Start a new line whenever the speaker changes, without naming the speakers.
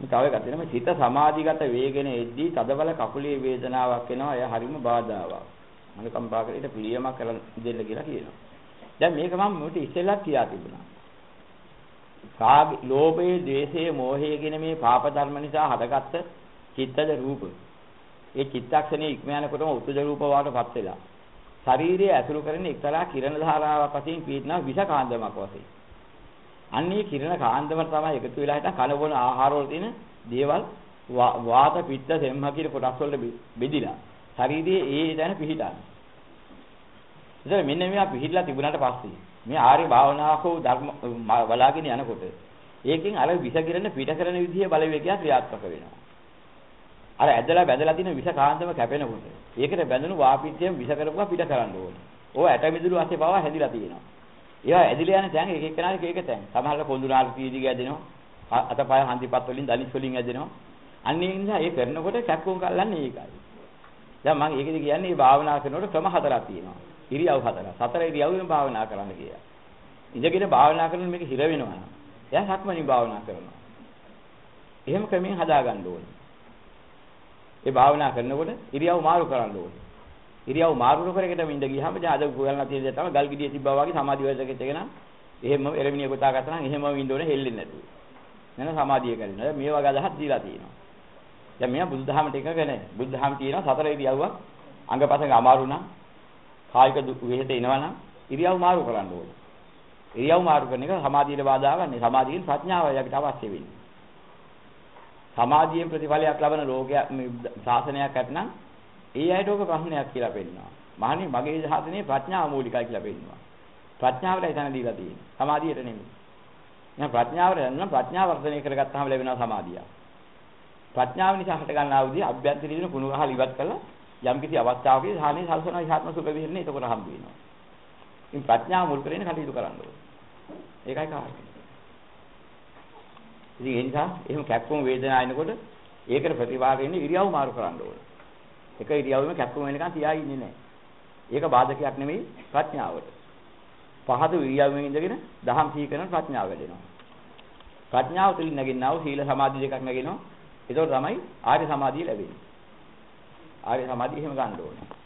මේ තව එකක් තියෙනවා. මේ සිත සමාධිගත වේගෙන එද්දී තදබල කකුලේ වේදනාවක් එනවා. එය හරිම බාධාවක්. අනුකම්පා කරලා පිළියමක් කරලා දෙන්න කියලා කියනවා. දැන් මේක මම මුට ඉස්සෙල්ලා කියා තිබුණා. රාග ලෝභයේ ද්වේෂයේ මෝහයේ කියන මේ පාප ධර්ම නිසා හටගත්ත චිත්තද රූප. ඒ චිත්තක්ෂණයේ ඉක්ම යනකොටම උතුජ රූප වාටපත් වෙලා. ශරීරයේ ඇසුරු කරන එක්තරා කිරණ ධාරාවක් වශයෙන් පීඩනා විෂ කාන්දමක් වශයෙන්. අන්නේ කිරණ කාන්දම තමයි එකතු වෙලා හිටන් කන බොන ආහාර වල තියෙන දේවල් වාත පිත්ත සෙම්හ කියන කොටස් වලට බෙදිලා ශරීරයේ ඒ දැන පිහිටන්නේ. ඉතින් මෙන්න මේවා පිහිටලා තිබුණාට පස්සේ මේ ආර්ය භාවනාවකෝ ධර්ම බලාගෙන යනකොට ඒකෙන් අර විෂ කිරණ පිට කරන විදිහේ බලවේගයක් ක්‍රියාත්මක වෙනවා. අර ඇදලා බැඳලා තියෙන විෂ කාන්දම කැපෙනකොට ඒකට බැඳුණු වාපිත්‍යයෙන් විෂ කරපුවා පිට කරන්න ඕනේ. ඕව ඇට මිදුළු ASCII පවා හැදිලා තියෙනවා. ඒවා ඇදිලා යන තැන් එක එක කෙනාට එක එක තැන්. සමහරවල් කොඳුනාල් පීඩි ගැදෙනවා. අතපය හන්දිපත් වලින් දලිස් වලින් ඇදෙනවා. අන්න ඒ නිසා ඒ කරනකොට කැක්කුම් කල්ලන්නේ ඒකයි. දැන් මම ඒකද කියන්නේ මේ භාවනා කරනකොට ක්‍රම හතරක් තියෙනවා. ඉරියව් හතරක්. සතර ඉරියව්වෙන් භාවනා කරන්න කියලා. ඉඳගෙන භාවනා කරන මේක හිර වෙනවා. එයා සක්මණේ භාවනා කරනවා. එහෙම ක්‍රමයෙන් හදා ගන්න ඕනේ. ඒ භාවනා කරනකොට ඉරියව් මාරු කරන්න ඕනේ. ඉරියව් මාරු කරගෙන ඉඳ ගියාම දැන් අද ගුවල්ලා තියෙන දේ තමයි ගල් ගෙඩිය තිබ්බා වගේ සමාධි වේදකෙත් එකන එහෙම එරමිනිය කොටා ගත්තා නම් එහෙම ඉන්න ඕනේ හෙල්ලෙන්නේ නැතුව. නේද සමාධිය කරනවා. මේ වගේ අදහස් දීලා තියෙනවා. දැන් මෙයා බුදුදහමට එකක නැහැ. බුදුදහම තියෙනවා සතර ඉරියව්වක් අංගපසංග අමාරු නම් කායික වෙහෙත එනවනම් ඉරියව් මාරු කරන්න ඕනේ. ඉරියව් මාරු කරන එක සමාධියට බාධාවක් නෙවෙයි. සමාධියෙන් ප්‍රඥාවයි අපිට අවශ්‍ය වෙන්නේ. සමාධියෙන් ප්‍රතිඵලයක් ලබන ලෝකයක් ශාසනයක් ඇතනම් ඒ අයට ඔක ප්‍රශ්නයක් කියලා පෙන්නනවා. මහණනි මගේ ශාසනයේ ප්‍රඥාව මූලිකයි කියලා පෙන්නනවා. ප්‍රඥාවට එතන දීලා තියෙන්නේ. සමාධියට නෙමෙයි. එහෙනම් ප්‍රඥාවට නම් ප්‍රඥාව වර්ධනය කරගත්තාම ලැබෙනවා සමාධිය. ප්‍රඥාව නිසා හට ගන්නා වූ අභ්‍යන්තරීන කුණුගහල් ඉවත් කළා යම් කිසි අවස්ථාවකදී සාහනේ සල්සනා විහාත්ම සුඛ විහරණය එතකොට හම්බ වෙනවා. ඉතින් ප්‍රඥාව මුල් කරගෙන කටයුතු කරන්න ඕනේ. ඒකයි කාරණේ. ඉතින් ඒ නිසා එහෙම කැක්කුම් වේදනාව එනකොට ඒකට ප්‍රතිවාර වෙන්නේ ඉරියව් මාරු කරන්න ඕනේ. එක ඉරියව්වෙම කැක්කුම් වෙනකන් තියා ඉන්නේ නැහැ. ඒක බාධකයක් නෙමෙයි ප්‍රඥාවට. පහදු ඉරියව්වෙන් ඉඳගෙන දහම් සිහි කරන ප්‍රඥාව වැඩෙනවා. ප්‍රඥාව තුළින් නැගෙන්නා වූ සීල සමාධි දෙකක් නැගෙනවා. ඒතකොට තමයි ආර්ය සමාධිය ලැබෙන්නේ. ආර්ය සමාධිය එහෙම ගන්න ඕනේ.